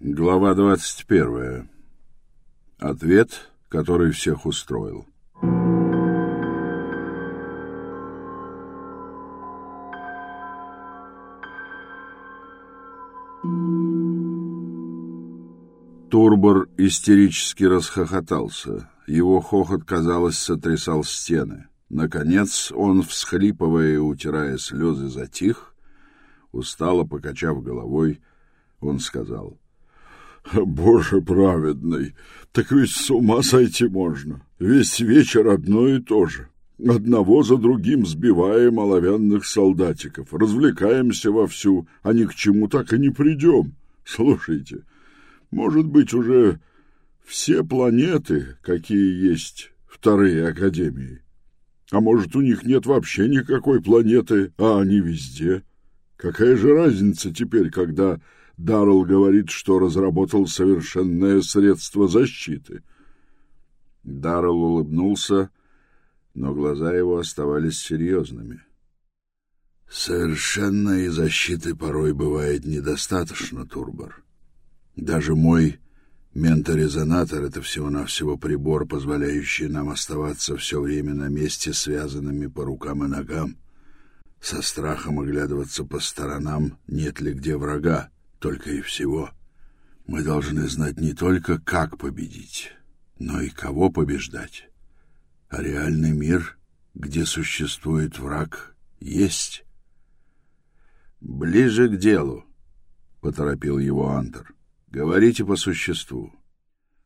Глава 21. Ответ, который всех устроил. Турбор истерически расхохотался. Его хохот, казалось, сотрясал стены. Наконец он, всхлипывая и утирая слезы, затих. Устало покачав головой, он сказал — Боже праведный, так ведь с ума сойти можно. Весь вечер одно и то же. Одного за другим сбиваем оловянных солдатиков, развлекаемся вовсю, а ни к чему так и не придем. Слушайте, может быть, уже все планеты, какие есть вторые академии. А может, у них нет вообще никакой планеты, а они везде. Какая же разница теперь, когда Даррелл говорит, что разработал совершенное средство защиты. Даррелл улыбнулся, но глаза его оставались серьезными. Совершенной защиты порой бывает недостаточно, Турбор. Даже мой менторезонатор — это всего-навсего прибор, позволяющий нам оставаться все время на месте, связанными по рукам и ногам, со страхом оглядываться по сторонам, нет ли где врага только и всего. Мы должны знать не только, как победить, но и кого побеждать. А реальный мир, где существует враг, есть. «Ближе к делу», — поторопил его Антер. «Говорите по существу».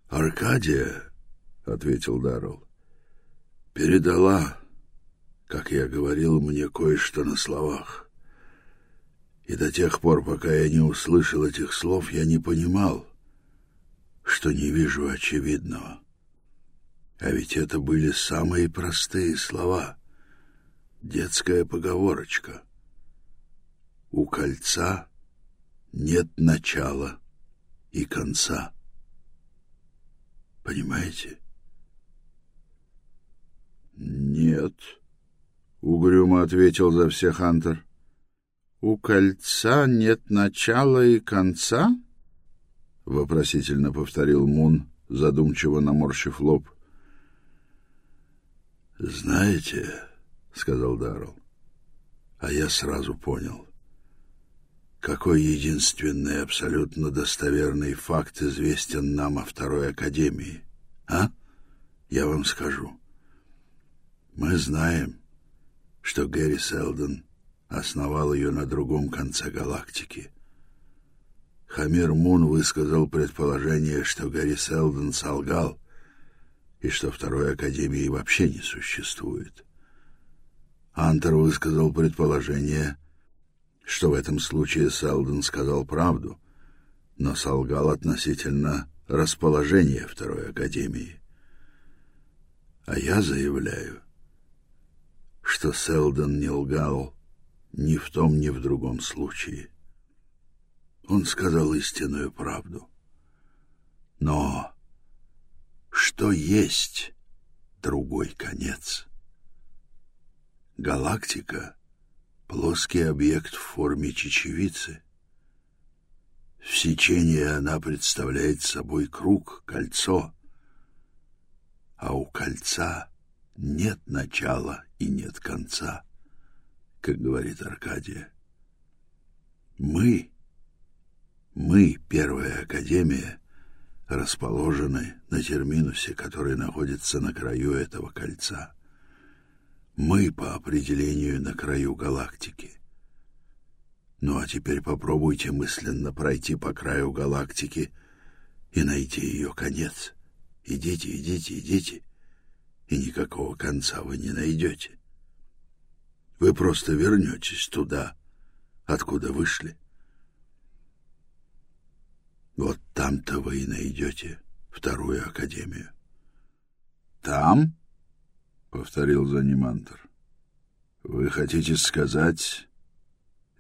«Аркадия», — ответил Даррелл, — «передала, как я говорил, мне кое-что на словах. И до тех пор, пока я не услышал этих слов, я не понимал, что не вижу очевидного. А ведь это были самые простые слова. Детская поговорочка. У кольца нет начала и конца. Понимаете? Нет, угрюмо ответил за всех Хантер. «У кольца нет начала и конца?» — вопросительно повторил Мун, задумчиво наморщив лоб. «Знаете, — сказал Даррелл, — а я сразу понял, какой единственный абсолютно достоверный факт известен нам о Второй Академии, а? Я вам скажу. Мы знаем, что Гэри Селдон — основал ее на другом конце галактики. Хамир Мун высказал предположение, что Гарри Селдон солгал и что Второй Академии вообще не существует. Антер высказал предположение, что в этом случае Селдон сказал правду, но солгал относительно расположения Второй Академии. А я заявляю, что Селдон не лгал ни в том, ни в другом случае. Он сказал истинную правду. Но что есть другой конец? Галактика — плоский объект в форме чечевицы. В сечении она представляет собой круг, кольцо, а у кольца нет начала и нет конца как говорит Аркадия. Мы, мы, Первая Академия, расположены на терминусе, который находится на краю этого кольца. Мы по определению на краю галактики. Ну а теперь попробуйте мысленно пройти по краю галактики и найти ее конец. Идите, идите, идите, и никакого конца вы не найдете. Вы просто вернетесь туда, откуда вышли. Вот там-то вы и найдете вторую академию. Там? повторил за ним Антер. Вы хотите сказать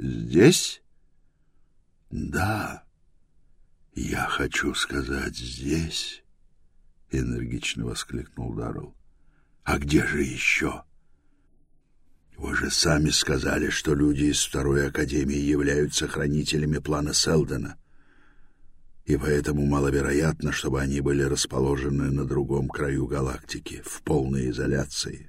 здесь? Да. Я хочу сказать здесь, энергично воскликнул Даррелл. А где же еще? Вы же сами сказали, что люди из Второй Академии являются хранителями плана Селдона. и поэтому маловероятно, чтобы они были расположены на другом краю галактики, в полной изоляции.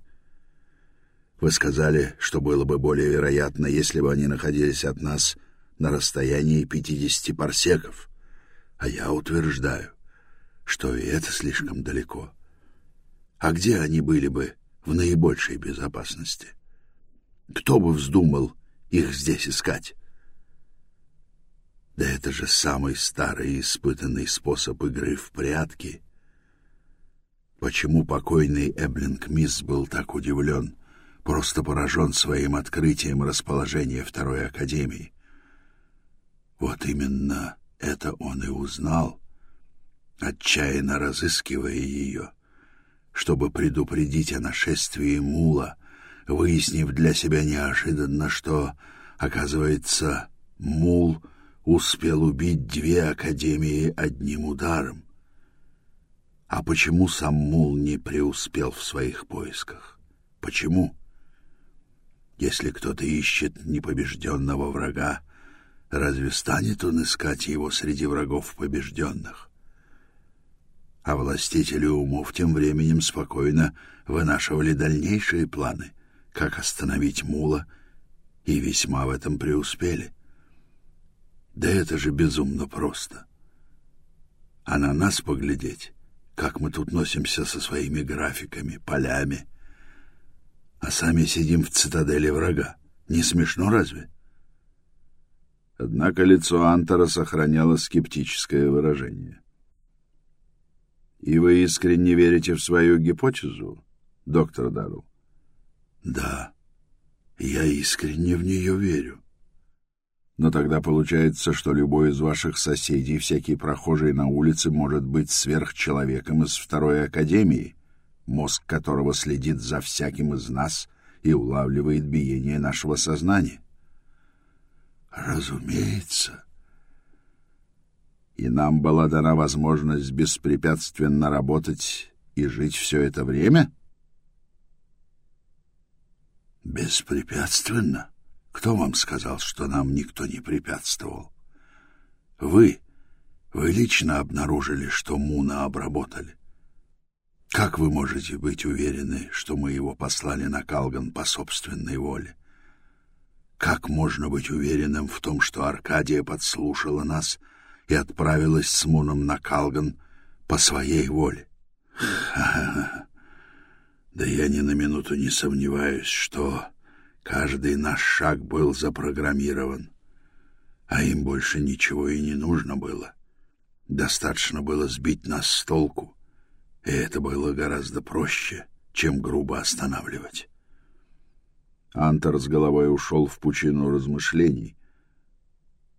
Вы сказали, что было бы более вероятно, если бы они находились от нас на расстоянии 50 парсеков. А я утверждаю, что и это слишком далеко. А где они были бы в наибольшей безопасности? Кто бы вздумал их здесь искать? Да это же самый старый и испытанный способ игры в прятки. Почему покойный Эблинг Мисс был так удивлен, просто поражен своим открытием расположения Второй Академии? Вот именно это он и узнал, отчаянно разыскивая ее, чтобы предупредить о нашествии Мула, выяснив для себя неожиданно, что, оказывается, Мул — успел убить две академии одним ударом. А почему сам Мул не преуспел в своих поисках? Почему? Если кто-то ищет непобежденного врага, разве станет он искать его среди врагов побежденных? А властители умов тем временем спокойно вынашивали дальнейшие планы, как остановить Мула, и весьма в этом преуспели — да это же безумно просто. А на нас поглядеть, как мы тут носимся со своими графиками, полями, а сами сидим в цитадели врага. Не смешно разве? Однако лицо Антора сохраняло скептическое выражение. «И вы искренне верите в свою гипотезу, доктор Даррелл?» «Да, я искренне в нее верю. Но тогда получается, что любой из ваших соседей, всякий прохожий на улице, может быть сверхчеловеком из второй академии, мозг которого следит за всяким из нас и улавливает биение нашего сознания. Разумеется. И нам была дана возможность беспрепятственно работать и жить все это время? Беспрепятственно? Кто вам сказал, что нам никто не препятствовал? Вы, вы лично обнаружили, что Муна обработали. Как вы можете быть уверены, что мы его послали на Калган по собственной воле? Как можно быть уверенным в том, что Аркадия подслушала нас и отправилась с Муном на Калган по своей воле? Да я ни на минуту не сомневаюсь, что Каждый наш шаг был запрограммирован, а им больше ничего и не нужно было. Достаточно было сбить нас с толку, и это было гораздо проще, чем грубо останавливать. Антер с головой ушел в пучину размышлений.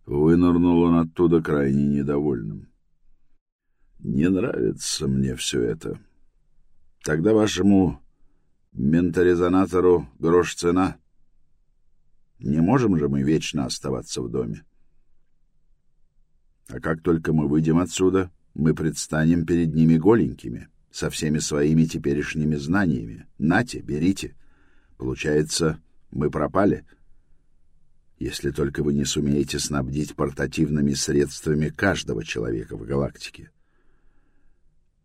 Вынырнул он оттуда крайне недовольным. «Не нравится мне все это. Тогда вашему менторезонатору грош цена». Не можем же мы вечно оставаться в доме. А как только мы выйдем отсюда, мы предстанем перед ними голенькими, со всеми своими теперешними знаниями. Нате, берите. Получается, мы пропали. Если только вы не сумеете снабдить портативными средствами каждого человека в галактике.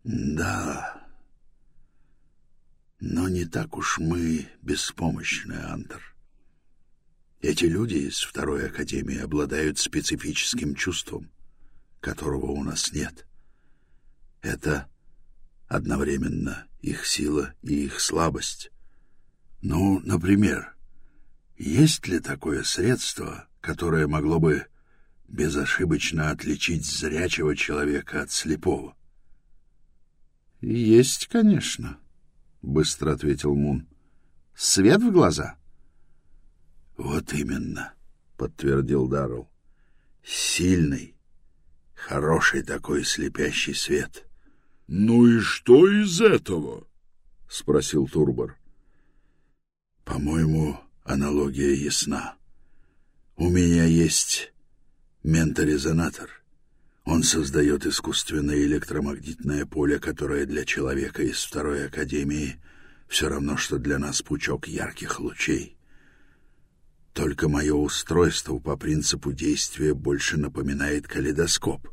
Да. Но не так уж мы беспомощны, Антер. Эти люди из Второй Академии обладают специфическим чувством, которого у нас нет. Это одновременно их сила и их слабость. Ну, например, есть ли такое средство, которое могло бы безошибочно отличить зрячего человека от слепого? — Есть, конечно, — быстро ответил Мун. — Свет в глаза? Вот именно, подтвердил Даррелл. Сильный, хороший такой слепящий свет. Ну и что из этого? спросил Турбор. По-моему, аналогия ясна. У меня есть менторезонатор. Он создает искусственное электромагнитное поле, которое для человека из второй академии все равно, что для нас пучок ярких лучей. Только мое устройство по принципу действия больше напоминает калейдоскоп.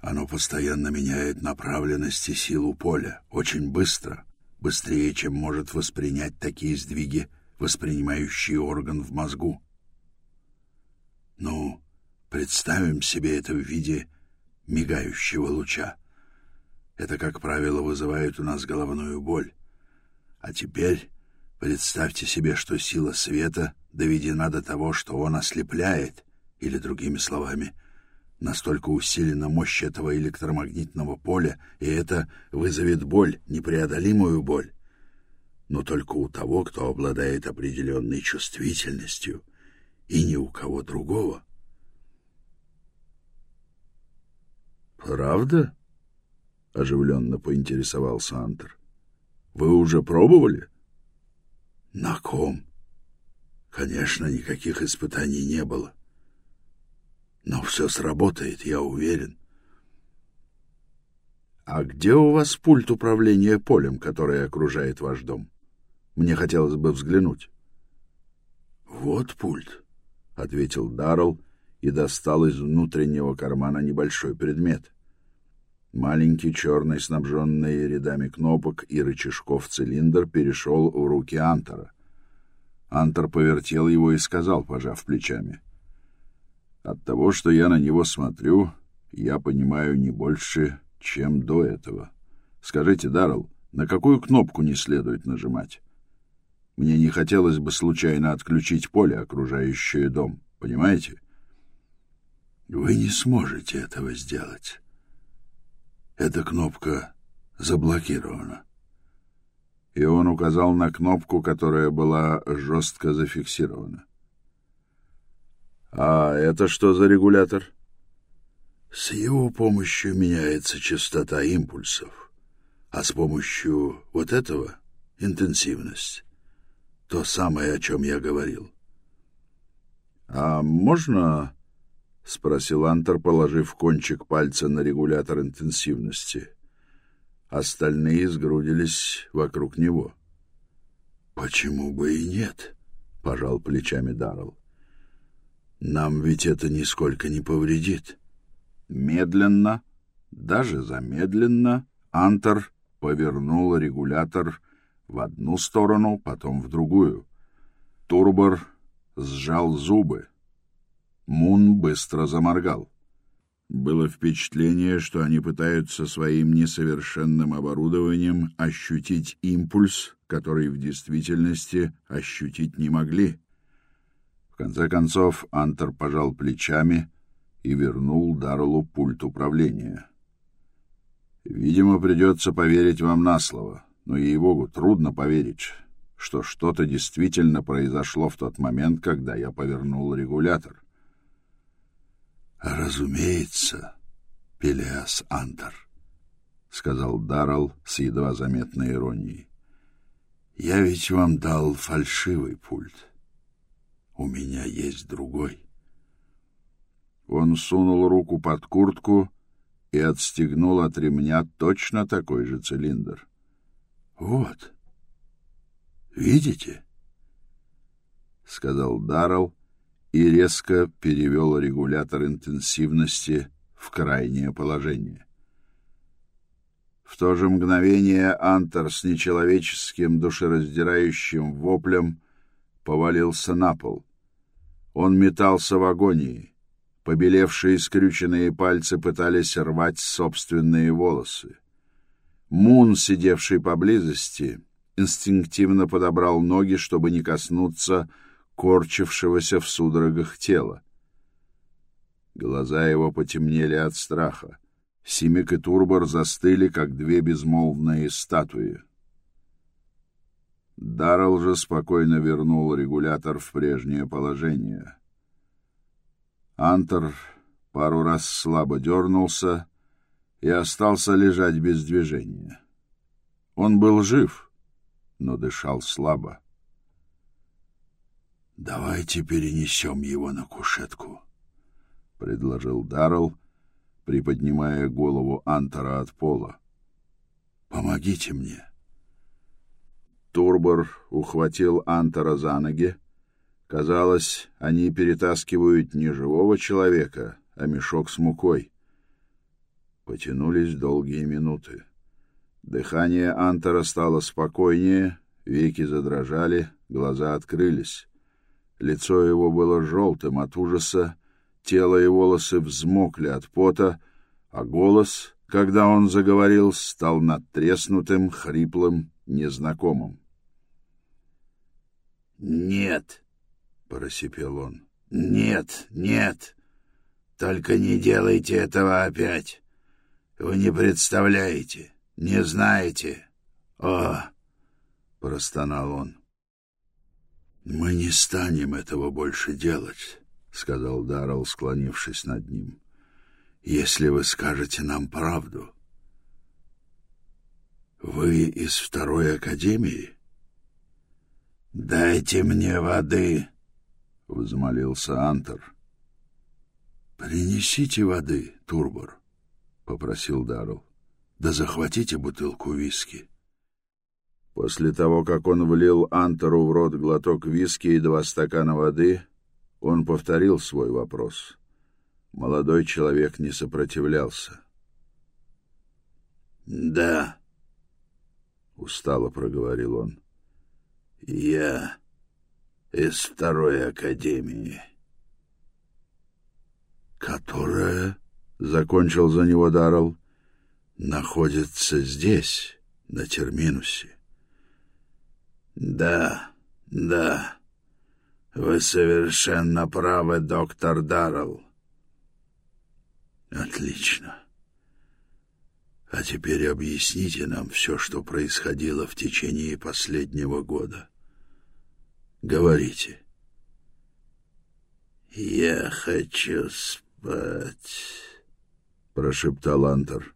Оно постоянно меняет направленность и силу поля, очень быстро, быстрее, чем может воспринять такие сдвиги воспринимающий орган в мозгу. Ну, представим себе это в виде мигающего луча. Это, как правило, вызывает у нас головную боль. А теперь представьте себе, что сила света доведена до того, что он ослепляет, или, другими словами, настолько усилена мощь этого электромагнитного поля, и это вызовет боль, непреодолимую боль. Но только у того, кто обладает определенной чувствительностью, и ни у кого другого. «Правда?» — оживленно поинтересовался Антер. «Вы уже пробовали?» «На ком?» «Конечно, никаких испытаний не было. Но все сработает, я уверен». «А где у вас пульт управления полем, который окружает ваш дом? Мне хотелось бы взглянуть». «Вот пульт», — ответил Даррелл и достал из внутреннего кармана небольшой предмет. Маленький черный, снабженный рядами кнопок и рычажков цилиндр перешел в руки Антора. Антор повертел его и сказал, пожав плечами. «От того, что я на него смотрю, я понимаю не больше, чем до этого. Скажите, Даррелл, на какую кнопку не следует нажимать? Мне не хотелось бы случайно отключить поле, окружающее дом, понимаете?» «Вы не сможете этого сделать». Эта кнопка заблокирована. И он указал на кнопку, которая была жестко зафиксирована. А это что за регулятор? С его помощью меняется частота импульсов, а с помощью вот этого — интенсивность. То самое, о чем я говорил. А можно — спросил Антер, положив кончик пальца на регулятор интенсивности. Остальные сгрудились вокруг него. «Почему бы и нет?» — пожал плечами Даррелл. «Нам ведь это нисколько не повредит». Медленно, даже замедленно, Антер повернул регулятор в одну сторону, потом в другую. Турбор сжал зубы, Мун быстро заморгал. Было впечатление, что они пытаются своим несовершенным оборудованием ощутить импульс, который в действительности ощутить не могли. В конце концов Антер пожал плечами и вернул Дарлу пульт управления. «Видимо, придется поверить вам на слово, но, ей-богу, трудно поверить, что что-то действительно произошло в тот момент, когда я повернул регулятор. «Разумеется, Пелиас Антер», — сказал Даррелл с едва заметной иронией. «Я ведь вам дал фальшивый пульт. У меня есть другой». Он сунул руку под куртку и отстегнул от ремня точно такой же цилиндр. «Вот. Видите?» — сказал Даррелл и резко перевел регулятор интенсивности в крайнее положение. В то же мгновение Антер с нечеловеческим душераздирающим воплем повалился на пол. Он метался в агонии. Побелевшие скрюченные пальцы пытались рвать собственные волосы. Мун, сидевший поблизости, инстинктивно подобрал ноги, чтобы не коснуться корчившегося в судорогах тела. Глаза его потемнели от страха. Симик и Турбор застыли, как две безмолвные статуи. Даррелл же спокойно вернул регулятор в прежнее положение. Антер пару раз слабо дернулся и остался лежать без движения. Он был жив, но дышал слабо. «Давайте перенесем его на кушетку», — предложил Даррелл, приподнимая голову Антора от пола. «Помогите мне». Турбор ухватил Антора за ноги. Казалось, они перетаскивают не живого человека, а мешок с мукой. По Потянулись долгие минуты. Дыхание Антера стало спокойнее, веки задрожали, глаза открылись. Лицо его было желтым от ужаса, тело и волосы взмокли от пота, а голос, когда он заговорил, стал надтреснутым, хриплым, незнакомым. «Нет!» — просипел он. «Нет, нет! Только не делайте этого опять! Вы не представляете, не знаете! О!» — простонал он. «Мы не станем этого больше делать», — сказал Даррелл, склонившись над ним. «Если вы скажете нам правду». «Вы из второй академии?» «Дайте мне воды», — взмолился Антер. «Принесите воды, Турбор», — попросил Даррелл. «Да захватите бутылку виски». После того, как он влил Антеру в рот глоток виски и два стакана воды, он повторил свой вопрос. Молодой человек не сопротивлялся. «Да», — устало проговорил он, — «я из второй академии». «Которая, — закончил за него Даррелл, — находится здесь, на терминусе». Да, да. Вы совершенно правы, доктор Даррелл. Отлично. А теперь объясните нам все, что происходило в течение последнего года. Говорите. Я хочу спать, прошептал Антер.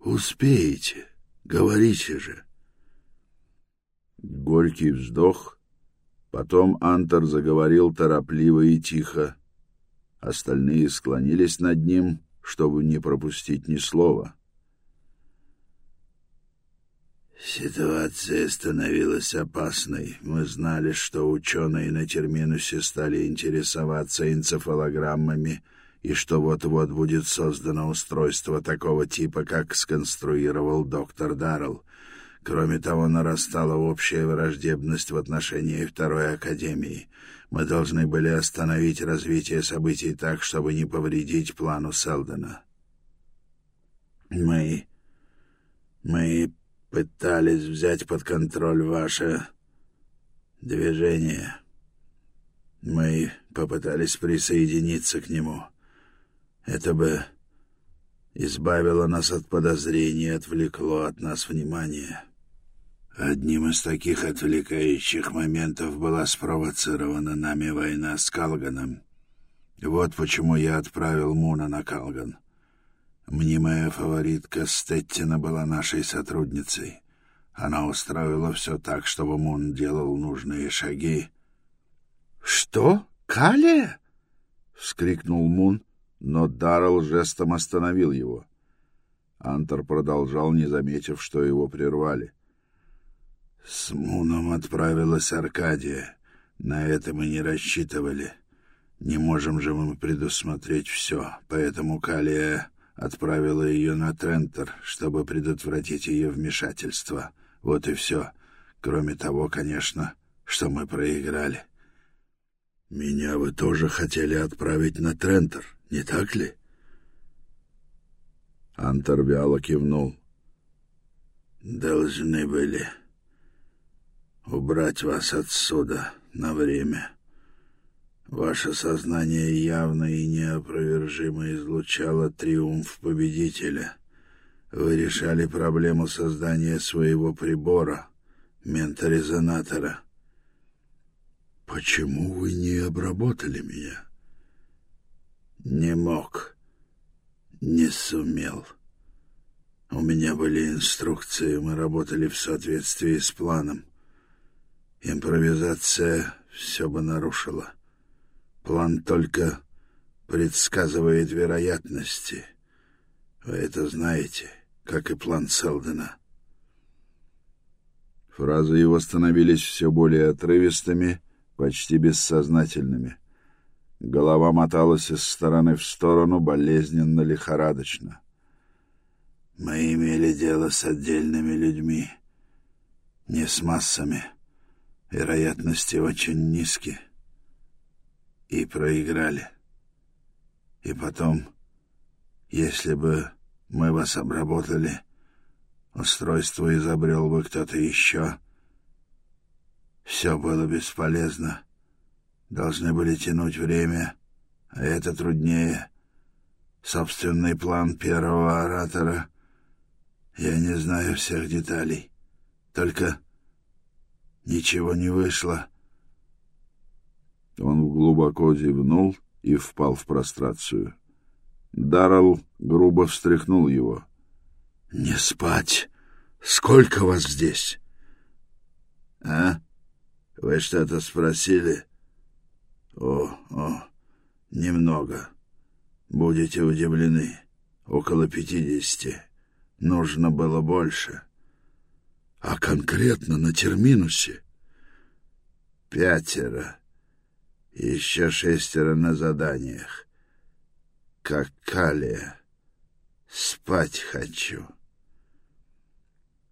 Успеете, говорите же. Горький вздох. Потом Антер заговорил торопливо и тихо. Остальные склонились над ним, чтобы не пропустить ни слова. Ситуация становилась опасной. Мы знали, что ученые на Терминусе стали интересоваться энцефалограммами и что вот-вот будет создано устройство такого типа, как сконструировал доктор Даррелл. Кроме того, нарастала общая враждебность в отношении Второй Академии. Мы должны были остановить развитие событий так, чтобы не повредить плану Селдена. Мы... мы пытались взять под контроль ваше движение. Мы попытались присоединиться к нему. Это бы избавило нас от подозрений и отвлекло от нас внимание. Одним из таких отвлекающих моментов была спровоцирована нами война с Калганом. Вот почему я отправил Муна на Калган. Мнимая фаворитка Стеттина была нашей сотрудницей. Она устроила все так, чтобы Мун делал нужные шаги. — Что? Калия? — вскрикнул Мун, но Даррелл жестом остановил его. Антер продолжал, не заметив, что его прервали. — с Муном отправилась Аркадия. На это мы не рассчитывали. Не можем же мы предусмотреть все, поэтому Калия отправила ее на Трентер, чтобы предотвратить ее вмешательство. Вот и все. Кроме того, конечно, что мы проиграли. Меня вы тоже хотели отправить на Трентер, не так ли? Антер вяло кивнул. Должны были убрать вас отсюда на время. Ваше сознание явно и неопровержимо излучало триумф победителя. Вы решали проблему создания своего прибора, менторезонатора. Почему вы не обработали меня? Не мог. Не сумел. У меня были инструкции, мы работали в соответствии с планом. Импровизация все бы нарушила. План только предсказывает вероятности. Вы это знаете, как и план Селдена. Фразы его становились все более отрывистыми, почти бессознательными. Голова моталась из стороны в сторону болезненно-лихорадочно. Мы имели дело с отдельными людьми, не с массами. Вероятности очень низкие. И проиграли. И потом, если бы мы вас обработали, устройство изобрел бы кто-то еще. Все было бесполезно. Должны были тянуть время, а это труднее. Собственный план первого оратора. Я не знаю всех деталей. Только ничего не вышло. Он глубоко зевнул и впал в прострацию. Даррелл грубо встряхнул его. «Не спать! Сколько вас здесь?» «А? Вы что-то спросили?» «О, о, немного. Будете удивлены. Около пятидесяти. Нужно было больше». «А конкретно на терминусе?» «Пятеро. Еще шестеро на заданиях. Как калия. Спать хочу».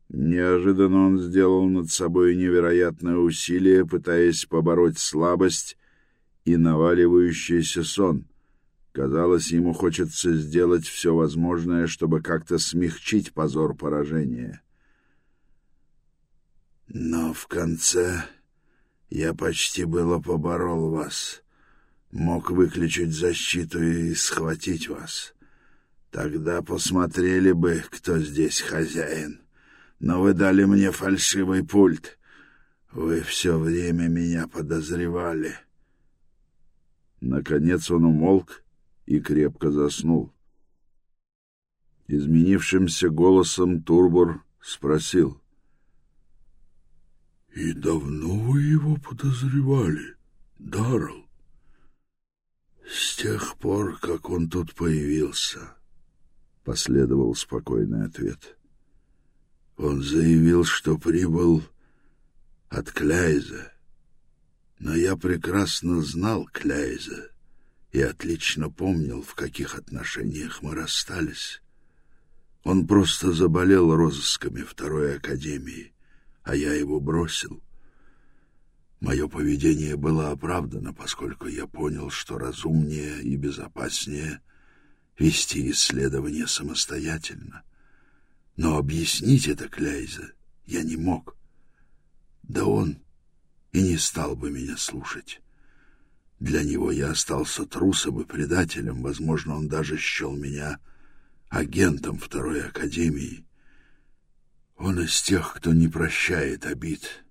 Неожиданно он сделал над собой невероятное усилие, пытаясь побороть слабость и наваливающийся сон. Казалось, ему хочется сделать все возможное, чтобы как-то смягчить позор поражения. Но в конце я почти было поборол вас. Мог выключить защиту и схватить вас. Тогда посмотрели бы, кто здесь хозяин но вы дали мне фальшивый пульт. Вы все время меня подозревали. Наконец он умолк и крепко заснул. Изменившимся голосом Турбор спросил. — И давно вы его подозревали, Даррелл? — С тех пор, как он тут появился, — последовал спокойный ответ. — он заявил, что прибыл от Кляйза. Но я прекрасно знал Кляйза и отлично помнил, в каких отношениях мы расстались. Он просто заболел розысками второй академии, а я его бросил. Мое поведение было оправдано, поскольку я понял, что разумнее и безопаснее вести исследование самостоятельно. Но объяснить это Кляйзе я не мог. Да он и не стал бы меня слушать. Для него я остался трусом и предателем, возможно, он даже счел меня агентом Второй Академии. Он из тех, кто не прощает обид.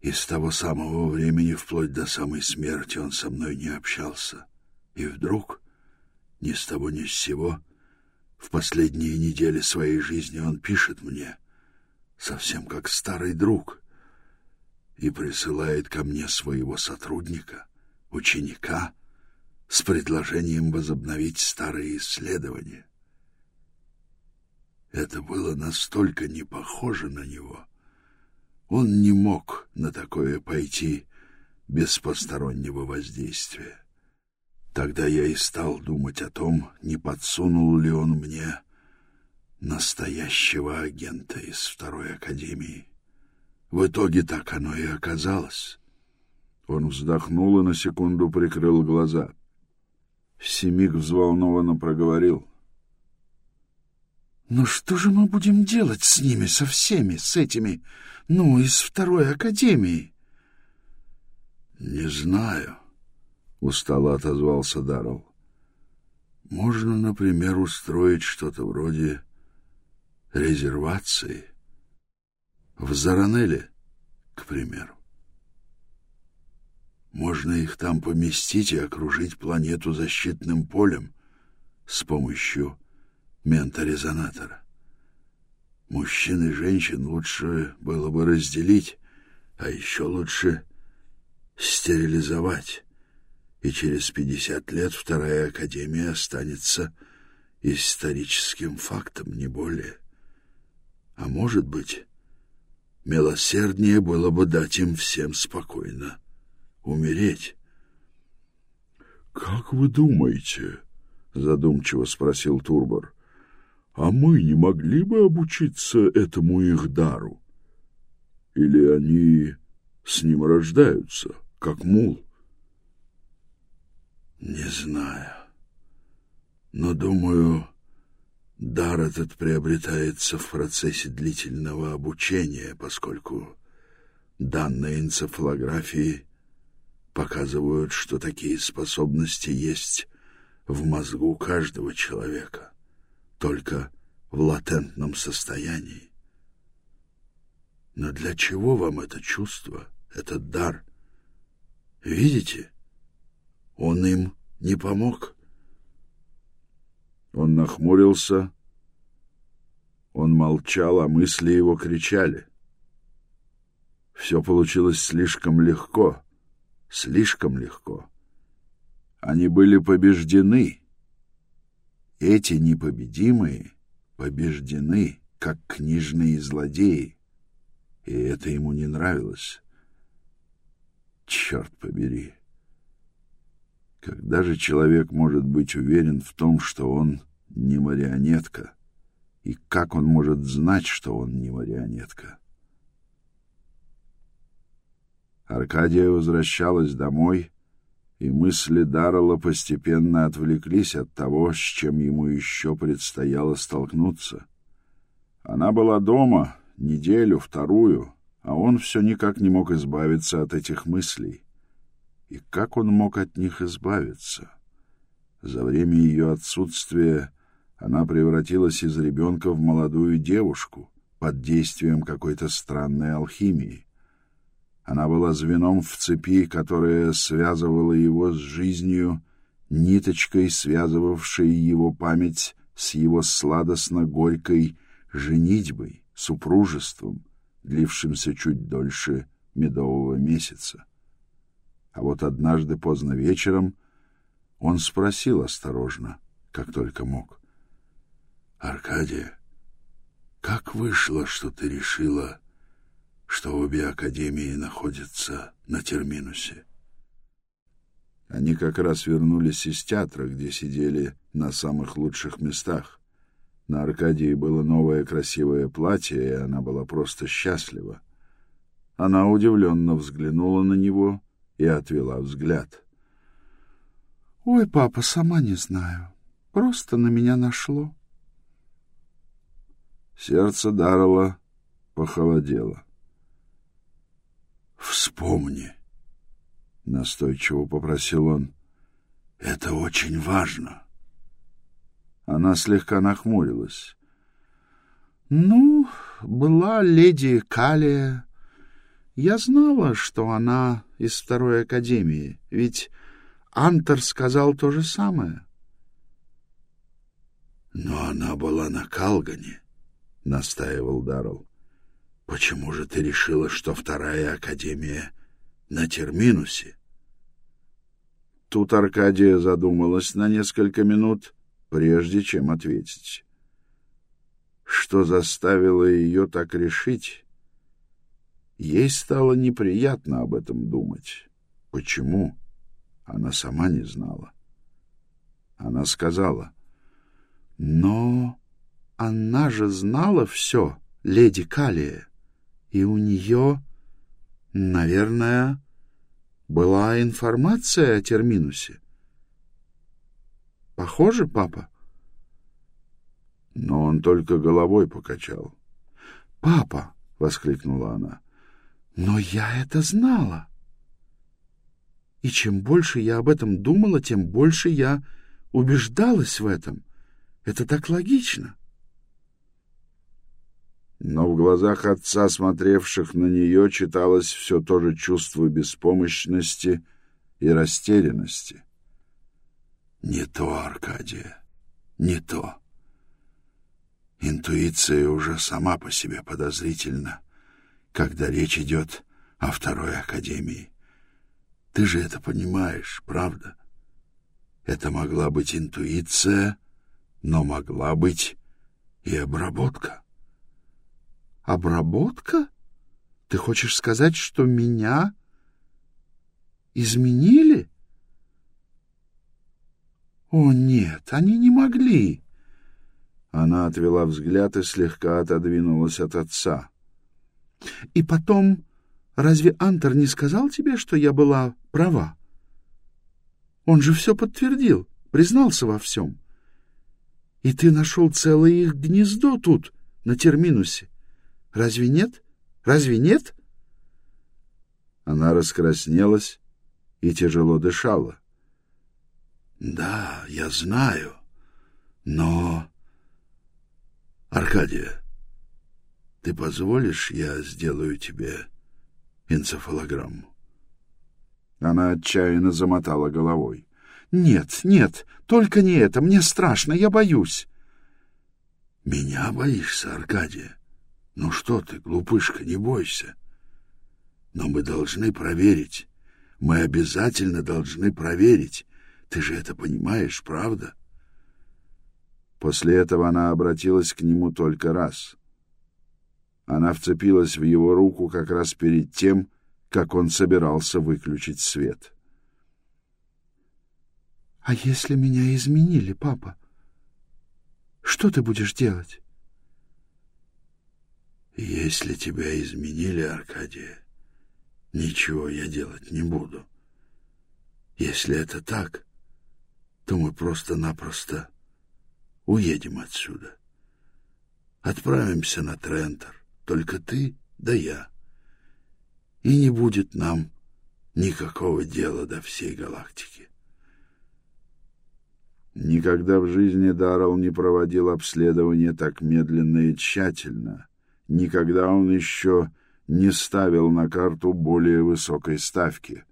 И с того самого времени, вплоть до самой смерти, он со мной не общался. И вдруг, ни с того ни с сего, в последние недели своей жизни он пишет мне, совсем как старый друг, и присылает ко мне своего сотрудника, ученика, с предложением возобновить старые исследования. Это было настолько не похоже на него. Он не мог на такое пойти без постороннего воздействия. Тогда я и стал думать о том, не подсунул ли он мне настоящего агента из второй академии. В итоге так оно и оказалось. Он вздохнул и на секунду прикрыл глаза. Семик взволнованно проговорил. «Ну что же мы будем делать с ними, со всеми, с этими, ну, из второй академии?» «Не знаю», — устало отозвался Даррелл. «Можно, например, устроить что-то вроде резервации. В Заранеле, к примеру. Можно их там поместить и окружить планету защитным полем с помощью менторезонатора. Мужчин и женщин лучше было бы разделить, а еще лучше стерилизовать и через пятьдесят лет Вторая Академия останется историческим фактом, не более. А может быть, милосерднее было бы дать им всем спокойно умереть. — Как вы думаете, — задумчиво спросил Турбор, А мы не могли бы обучиться этому их дару? Или они с ним рождаются, как мул? Не знаю. Но, думаю, дар этот приобретается в процессе длительного обучения, поскольку данные энцефалографии показывают, что такие способности есть в мозгу каждого человека, только в латентном состоянии. Но для чего вам это чувство, этот дар? Видите, он им не помог. Он нахмурился. Он молчал, а мысли его кричали. Все получилось слишком легко, слишком легко. Они были побеждены. Эти непобедимые побеждены, как книжные злодеи. И это ему не нравилось. Черт побери! Когда же человек может быть уверен в том, что он не марионетка? И как он может знать, что он не марионетка? Аркадия возвращалась домой, и мысли Даррелла постепенно отвлеклись от того, с чем ему еще предстояло столкнуться. Она была дома неделю, вторую, а он все никак не мог избавиться от этих мыслей. И как он мог от них избавиться? За время ее отсутствия она превратилась из ребенка в молодую девушку под действием какой-то странной алхимии. Она была звеном в цепи, которая связывала его с жизнью, ниточкой, связывавшей его память с его сладостно-горькой женитьбой, супружеством, длившимся чуть дольше медового месяца. А вот однажды поздно вечером он спросил осторожно, как только мог. — Аркадия, как вышло, что ты решила что обе академии находятся на терминусе. Они как раз вернулись из театра, где сидели на самых лучших местах. На Аркадии было новое красивое платье, и она была просто счастлива. Она удивленно взглянула на него и отвела взгляд. — Ой, папа, сама не знаю. Просто на меня нашло. Сердце Даррелла похолодело. — Вспомни, настойчиво попросил он. Это очень важно. Она слегка нахмурилась. Ну, была леди Калия. Я знала, что она из второй академии, ведь Антер сказал то же самое. Но она была на Калгане, настаивал Даррелл. Почему же ты решила, что вторая академия на терминусе? Тут Аркадия задумалась на несколько минут, прежде чем ответить. Что заставило ее так решить? Ей стало неприятно об этом думать. Почему? Она сама не знала. Она сказала, «Но она же знала все, леди Калия». И у нее, наверное, была информация о терминусе. Похоже, папа? Но он только головой покачал. «Папа!» — воскликнула она. «Но я это знала!» И чем больше я об этом думала, тем больше я убеждалась в этом. Это так логично но в глазах отца, смотревших на нее, читалось все то же чувство беспомощности и растерянности. «Не то, Аркадия, не то. Интуиция уже сама по себе подозрительна, когда речь идет о второй академии. Ты же это понимаешь, правда? Это могла быть интуиция, но могла быть и обработка». Обработка? Ты хочешь сказать, что меня изменили? О, нет, они не могли. Она отвела взгляд и слегка отодвинулась от отца. — И потом, разве Антер не сказал тебе, что я была права? Он же все подтвердил, признался во всем. И ты нашел целое их гнездо тут, на терминусе. Разве нет? Разве нет? Она раскраснелась и тяжело дышала. — Да, я знаю, но... Аркадия, ты позволишь, я сделаю тебе энцефалограмму? Она отчаянно замотала головой. «Нет, нет, только не это. Мне страшно, я боюсь». «Меня боишься, Аркадия? Ну что ты, глупышка, не бойся. Но мы должны проверить. Мы обязательно должны проверить. Ты же это понимаешь, правда?» После этого она обратилась к нему только раз. Она вцепилась в его руку как раз перед тем, как он собирался выключить свет. — А если меня изменили, папа? Что ты будешь делать? — Если тебя изменили, Аркадия, ничего я делать не буду. Если это так, то мы просто-напросто уедем отсюда. Отправимся на Трентер, только ты да я и не будет нам никакого дела до всей галактики. Никогда в жизни Даррелл не проводил обследование так медленно и тщательно. Никогда он еще не ставил на карту более высокой ставки.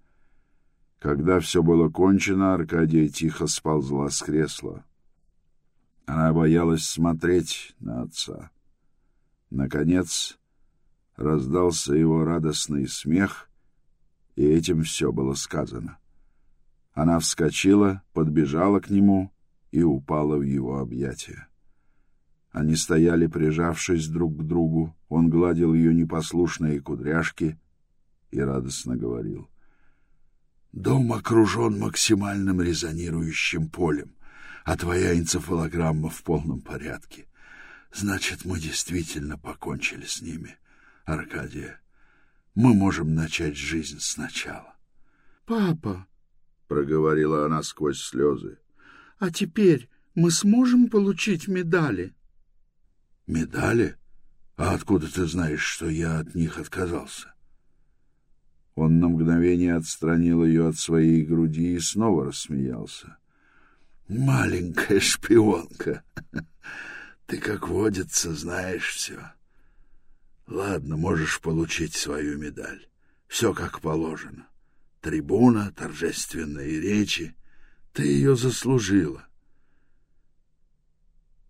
Когда все было кончено, Аркадия тихо сползла с кресла. Она боялась смотреть на отца. Наконец, раздался его радостный смех, и этим все было сказано. Она вскочила, подбежала к нему и упала в его объятия. Они стояли, прижавшись друг к другу, он гладил ее непослушные кудряшки и радостно говорил. «Дом окружен максимальным резонирующим полем, а твоя энцефалограмма в полном порядке. Значит, мы действительно покончили с ними». Аркадия, мы можем начать жизнь сначала. — Папа, — проговорила она сквозь слезы, — а теперь мы сможем получить медали? — Медали? А откуда ты знаешь, что я от них отказался? Он на мгновение отстранил ее от своей груди и снова рассмеялся. — Маленькая шпионка! Ты, как водится, знаешь все. — Ладно, можешь получить свою медаль. Все как положено. Трибуна, торжественные речи. Ты ее заслужила.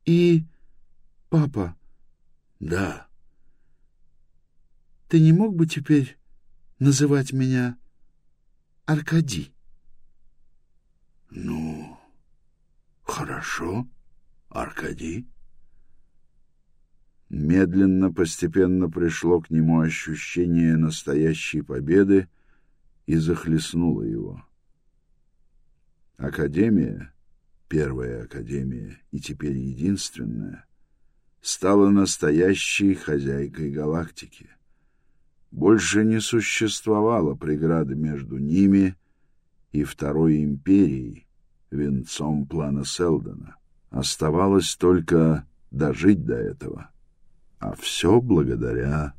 И... Папа... Да. Ты не мог бы теперь называть меня Аркадий? Ну, хорошо, Аркадий. Медленно, постепенно пришло к нему ощущение настоящей победы и захлестнуло его. Академия, первая академия и теперь единственная, стала настоящей хозяйкой галактики. Больше не существовало преграды между ними и Второй империей, венцом плана Селдона. Оставалось только дожить до этого — а все благодаря